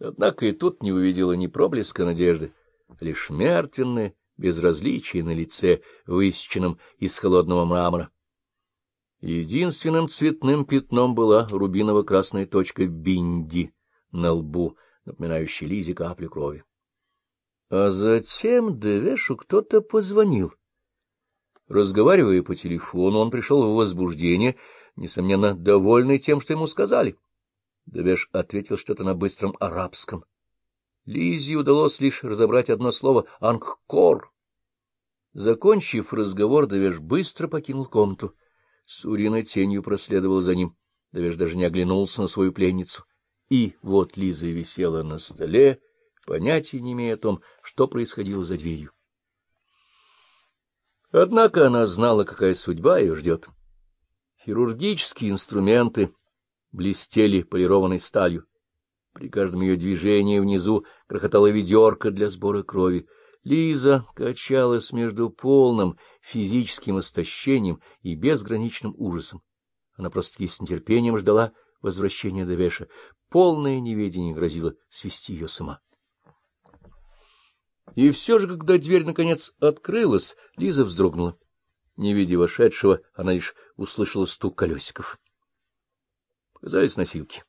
Однако и тут не увидела ни проблеска надежды, лишь мертвенное безразличие на лице, высеченном из холодного мрамора. Единственным цветным пятном была рубиново-красная точка бинди на лбу, напоминающая Лизе каплю крови. А затем Девешу кто-то позвонил. Разговаривая по телефону, он пришел в возбуждение, несомненно, довольный тем, что ему сказали. Девеш ответил что-то на быстром арабском. Лизе удалось лишь разобрать одно слово — «ангкор». Закончив разговор, Девеш быстро покинул комнату. Сурина тенью проследовала за ним. Девеш даже не оглянулся на свою пленницу. И вот Лиза висела на столе, понятия не имея о том, что происходило за дверью. Однако она знала, какая судьба ее ждет. Хирургические инструменты блестели полированной сталью. При каждом ее движении внизу грохотала ведерко для сбора крови. Лиза качалась между полным физическим истощением и безграничным ужасом. Она просто-таки с нетерпением ждала возвращения Девеша. Полное неведение грозило свести ее с ума. И все же, когда дверь, наконец, открылась, Лиза вздрогнула. Не видя вошедшего, она лишь услышала стук колесиков. Показались носилки.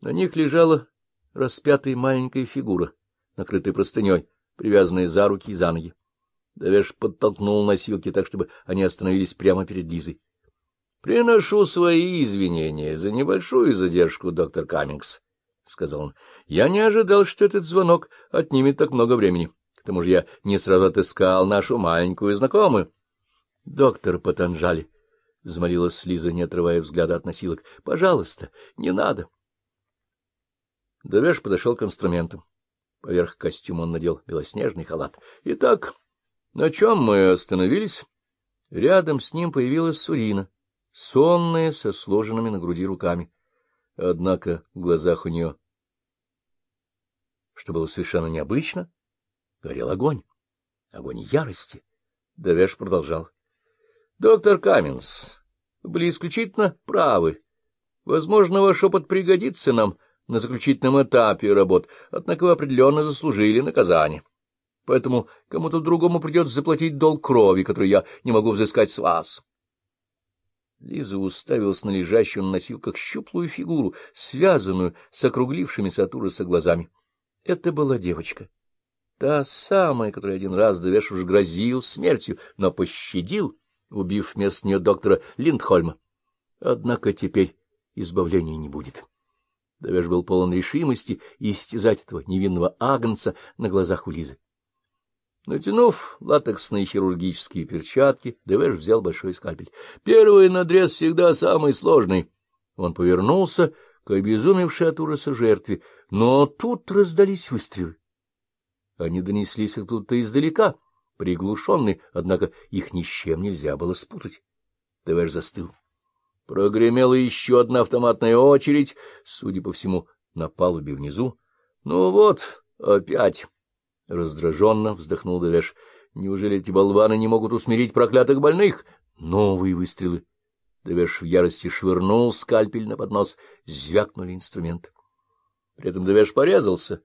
На них лежала распятая маленькая фигура, накрытая простыней, привязанная за руки и за ноги. Давеш подтолкнул носилки так, чтобы они остановились прямо перед Лизой. — Приношу свои извинения за небольшую задержку, доктор Каммингс, — сказал он. — Я не ожидал, что этот звонок отнимет так много времени. К тому же я не сразу отыскал нашу маленькую знакомую. — Доктор Патанжали, — взмолилась Лиза, не отрывая взгляда от носилок, — пожалуйста, не надо. Довеш подошел к инструментам. Поверх костюма он надел белоснежный халат. — Итак, на чем мы остановились? Рядом с ним появилась Сурина, сонная, со сложенными на груди руками. Однако в глазах у нее, что было совершенно необычно, горел огонь, огонь ярости. Довеш продолжал. — Доктор Каменс, вы были исключительно правы. Возможно, ваш опыт пригодится нам на заключительном этапе работ, однако вы определенно заслужили наказание. Поэтому кому-то другому придется заплатить долг крови, который я не могу взыскать с вас. Лиза уставилась на лежащую на носилках щуплую фигуру, связанную с округлившимися от ужаса глазами. Это была девочка. Та самая, которая один раз Довеш уж грозил смертью, но пощадил, убив вместо нее доктора Линдхольма. Однако теперь избавления не будет. Довеш был полон решимости истязать этого невинного агнца на глазах у Лизы. Натянув латексные хирургические перчатки, Девеш взял большой скальпель. Первый надрез всегда самый сложный. Он повернулся к обезумевшей от ужаса жертве, но тут раздались выстрелы. Они донеслись оттуда издалека, приглушенные, однако их ни с чем нельзя было спутать. Девеш застыл. Прогремела еще одна автоматная очередь, судя по всему, на палубе внизу. Ну вот, опять... Раздраженно вздохнул Давеш. Неужели эти болваны не могут усмирить проклятых больных? Новые выстрелы. Давеш в ярости швырнул скальпель на поднос, звякнули инструменты. При этом Давеш порезался.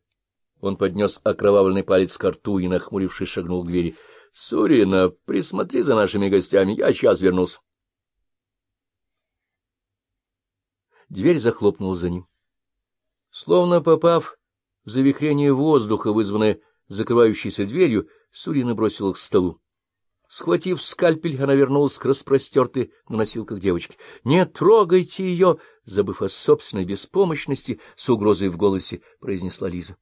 Он поднес окровавленный палец к рту и, нахмурившись, шагнул к двери. — Сурина, присмотри за нашими гостями, я сейчас вернусь. Дверь захлопнула за ним. Словно попав в завихрение воздуха, вызванное закрывающейся дверью, Сурина бросила к столу. Схватив скальпель, она вернулась к распростертой на носилках девочке. — Не трогайте ее! — забыв о собственной беспомощности, с угрозой в голосе произнесла Лиза.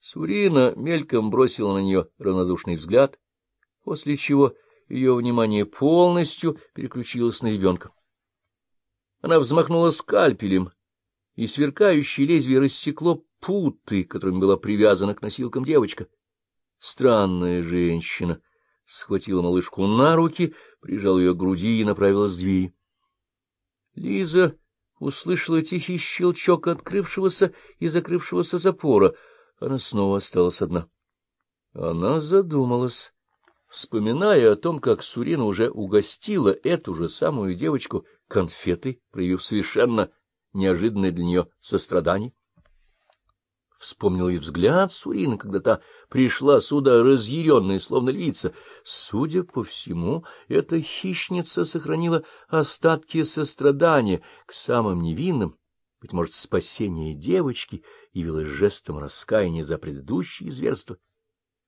Сурина мельком бросила на нее равнодушный взгляд, после чего ее внимание полностью переключилось на ребенка. Она взмахнула скальпелем, и сверкающее лезвие рассекло путы, которыми была привязана к носилкам девочка. Странная женщина схватила малышку на руки, прижал ее к груди и направилась к двери. Лиза услышала тихий щелчок открывшегося и закрывшегося запора она снова осталась одна. Она задумалась, вспоминая о том, как Сурина уже угостила эту же самую девочку конфеты, проявив совершенно неожиданное для нее сострадание. Вспомнил и взгляд Сурина, когда та пришла сюда разъяренная, словно львица. Судя по всему, эта хищница сохранила остатки сострадания к самым невинным, быть может, спасение девочки явилось жестом раскаяния за предыдущие зверства.